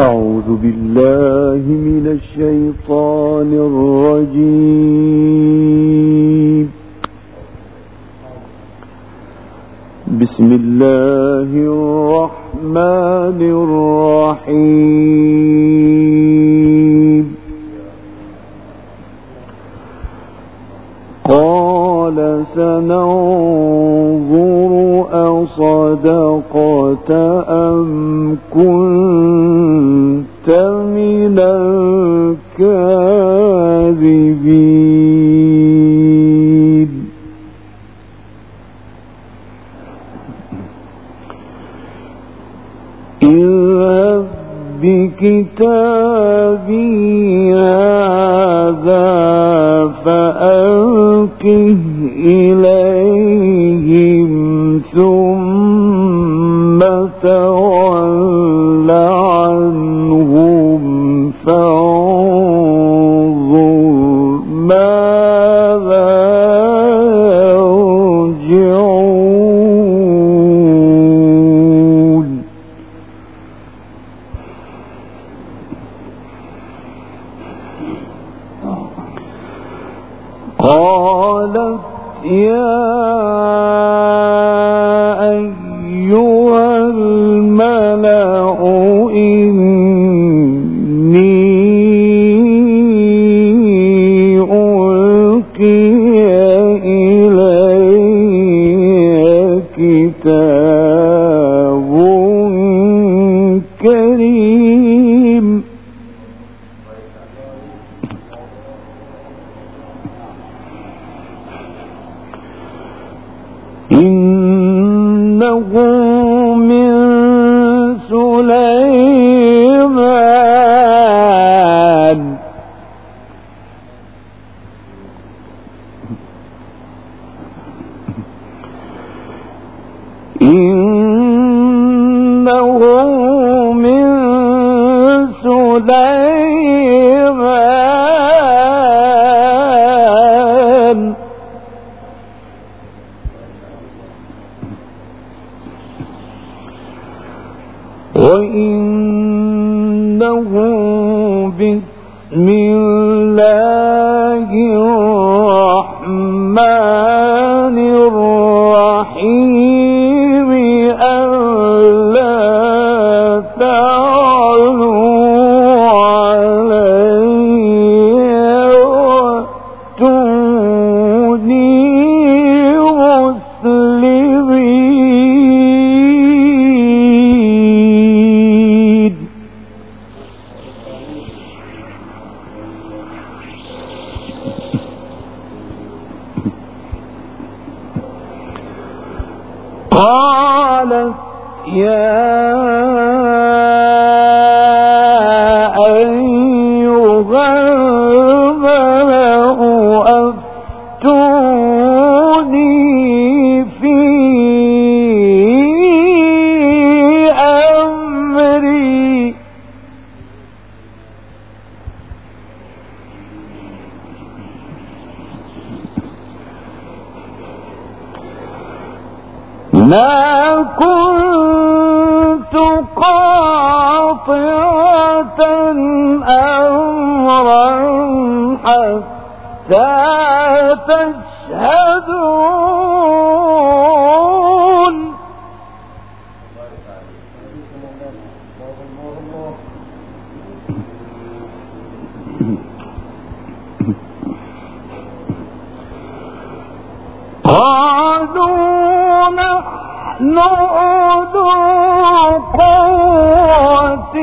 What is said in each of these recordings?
أعوذ بالله من الشيطان الرجيم. بسم الله الرحمن الرحيم. قال سننظر أصدقت أم كنت الكاذبين. اذهب بكتابي هذا فألقه إليهم ثم إنه تعلوا ما كنت قاطعة أمرا حتى تشهدون أولو قوة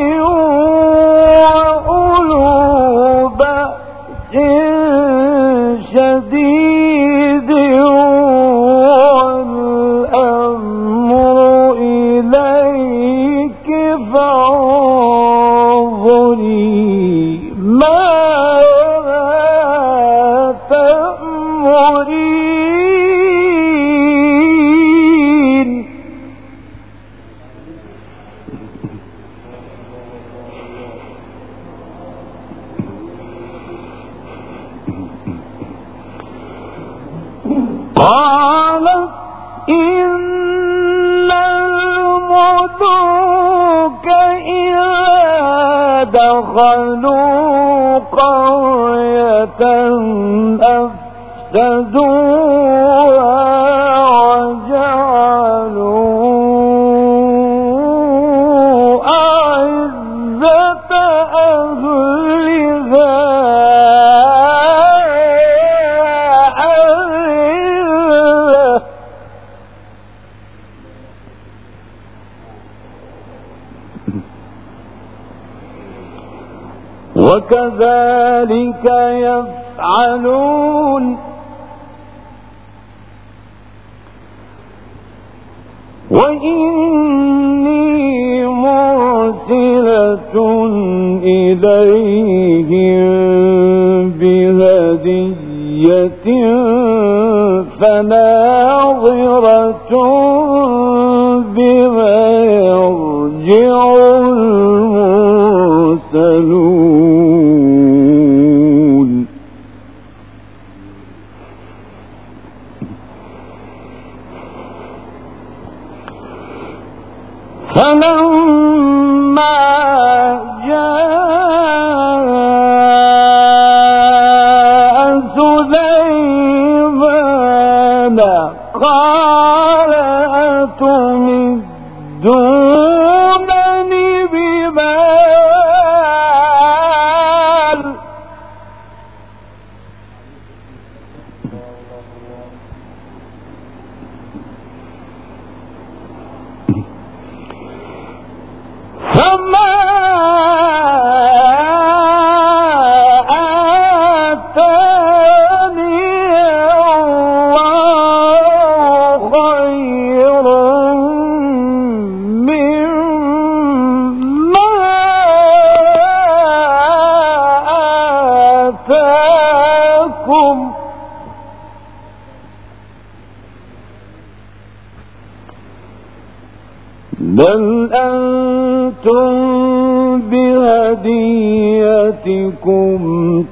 دخلوا قرية أفسدوها وجعلوا أعزة أهلها أذلة وكذلك يفعلون. وإني مرسلة إليهم بهدية فناظرة بما يرجع المرسلون. سليمان قال أتمدونني؟ بل أنتم بهديتكم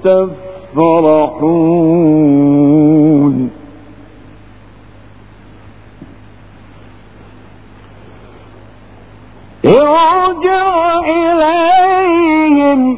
تفرحون. ارجع إليهم.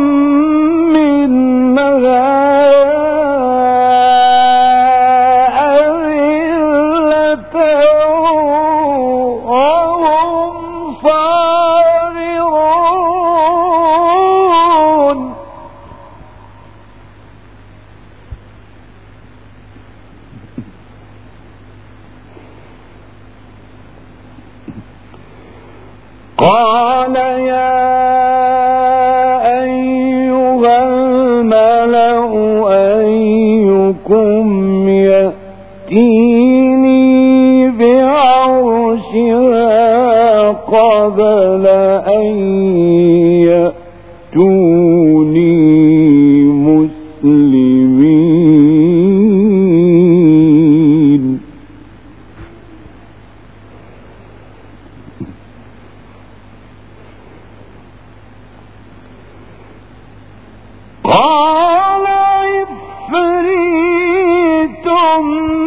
عفريت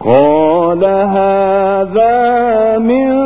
قال هذا من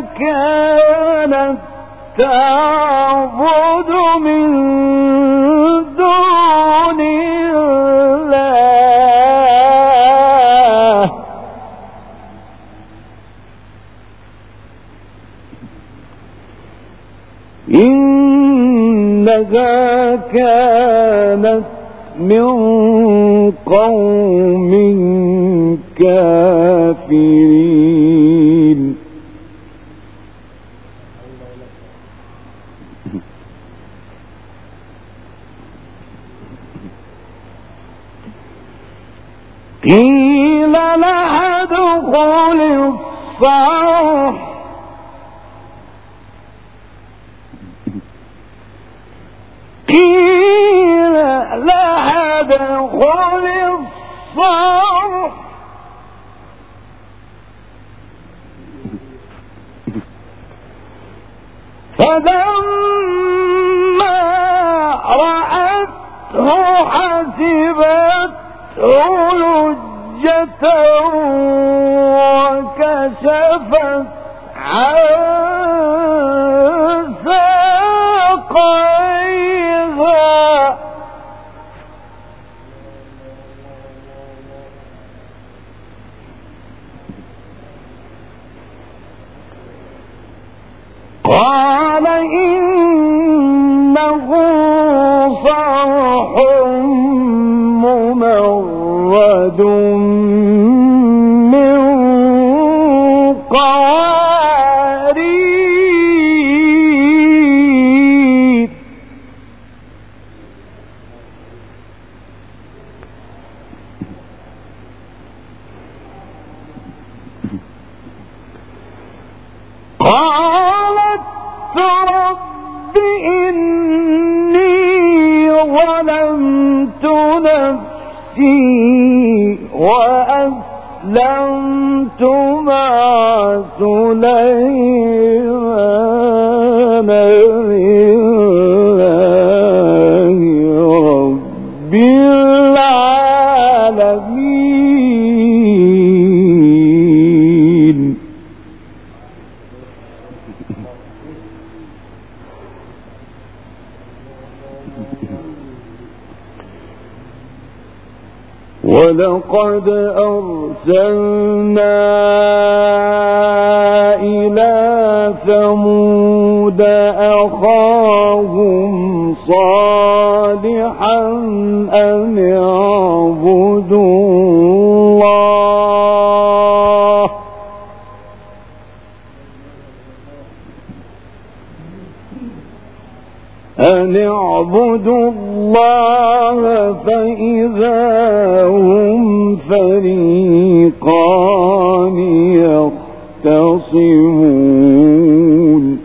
كانت تعبد من دون الله. إنها كانت من قوم كافرين. لها ادخل الصرح فلما رأته حسبته لجة وكشفت عن ساقيها قال إنه صرح ممرد. ولقد أرسلنا إلى ثمود أخاهم صالحا أن اعبدوا الله. أن اعبدوا الله فإذا هم فريقان يختصمون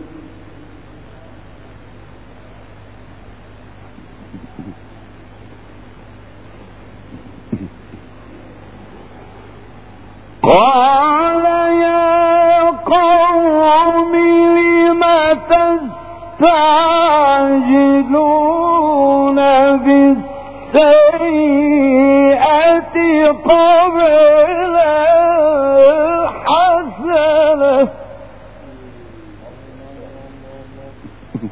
قال يا قوم لم تستعجلون بالسيئة قبل الحسنة.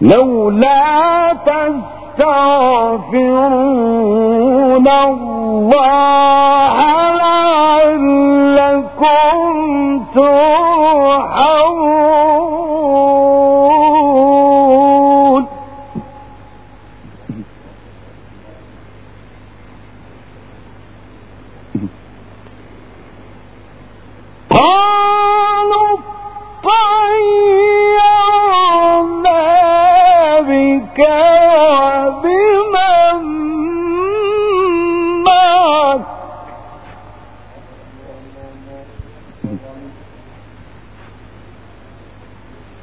لولا تستغفرون الله لعلكم ترحمون.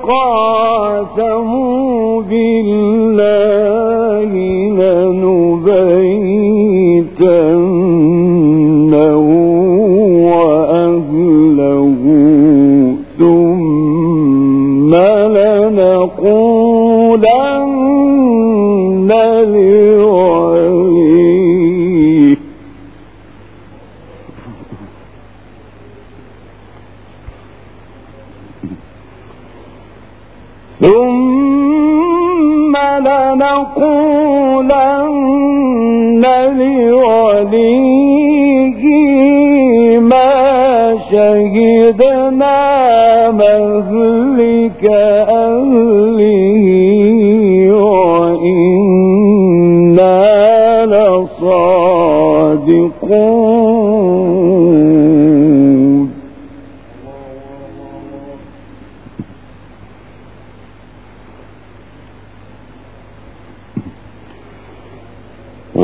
قالوا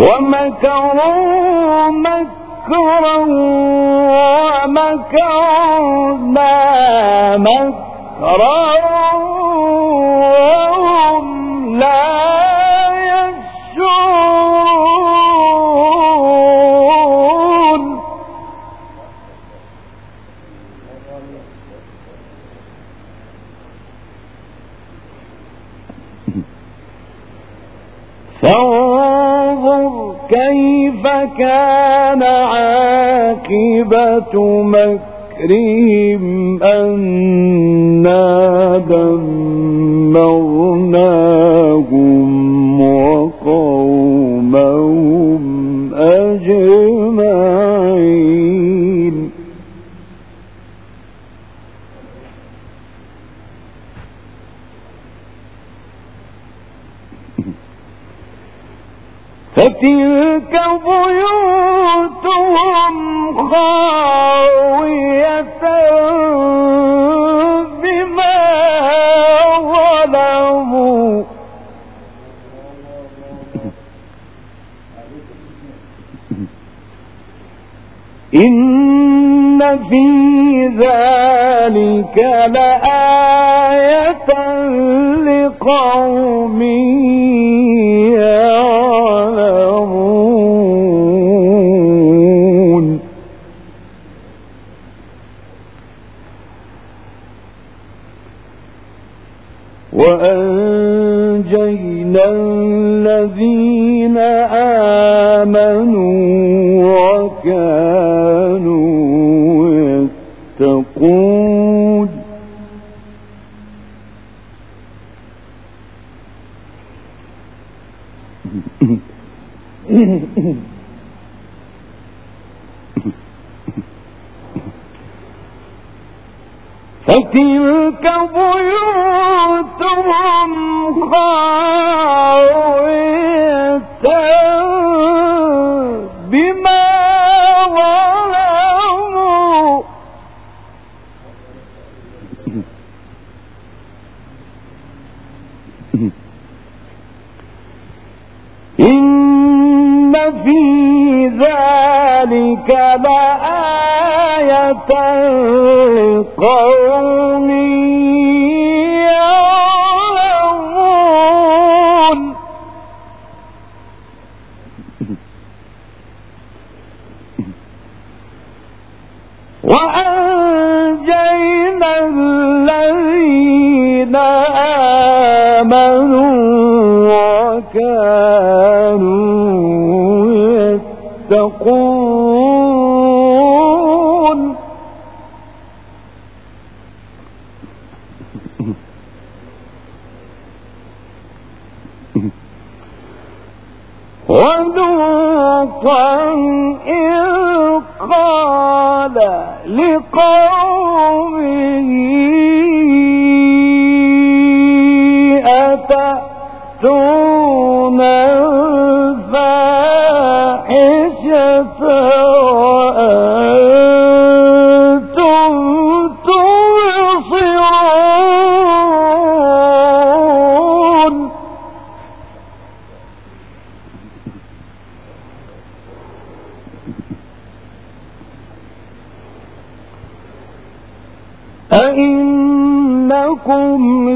ومكروا مكرا ومكرنا مكرا وهم لا كيف كان عاقبة مكرهم أنا دمرناهم وقومهم أجمعين؟ فتلك بيوتهم خاوية بما ظلموا. إن في ذلك لآية لقوم وكانوا يتقون. فتلك بيوتهم خاوية. ذلك لآية لقوم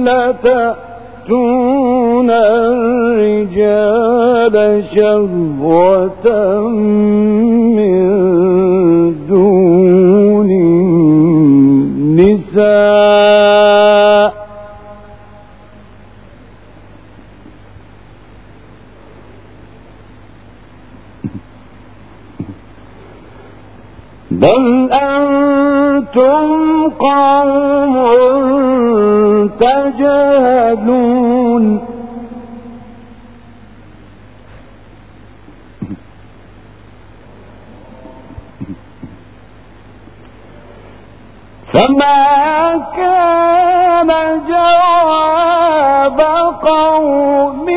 لتأتون الرجال شهوة فما كان جواب قومه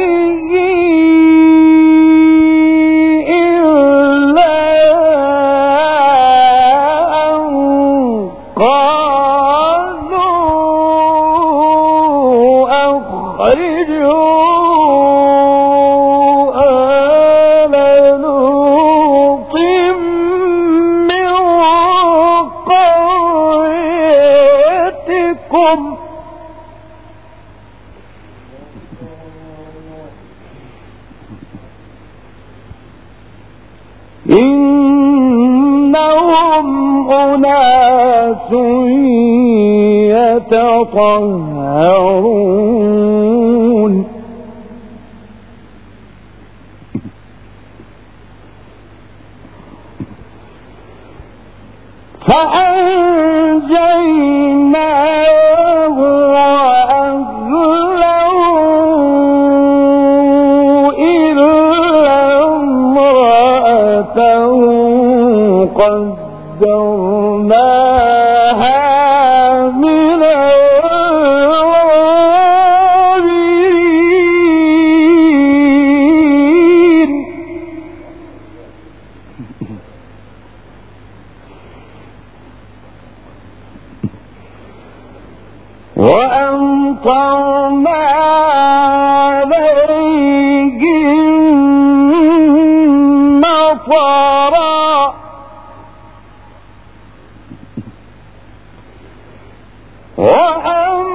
يتطهرون وأمطرنا